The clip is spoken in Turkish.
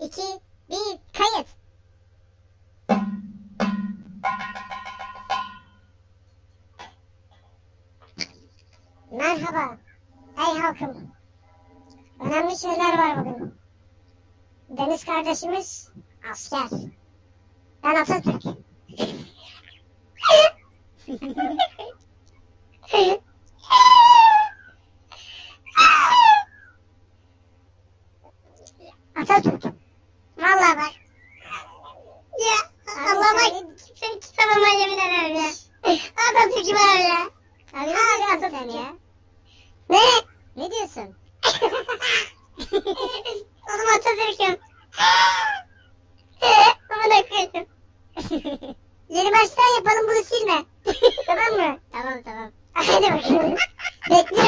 2, 1, kayıt. Merhaba, ey halkım. Önemli şeyler var bugün. Deniz kardeşimiz asker. Ben Atatürk. Atatürk. Aynen öyle. Atatürk'ü böyle. Abi ne diyorsun sen ya? Ne? Ne diyorsun? Oğlum Atatürk'üm. Aman akıyorum. Yeni baştan yapalım bunu silme. tamam mı? Tamam tamam. Hadi bakalım. Bekliyorum.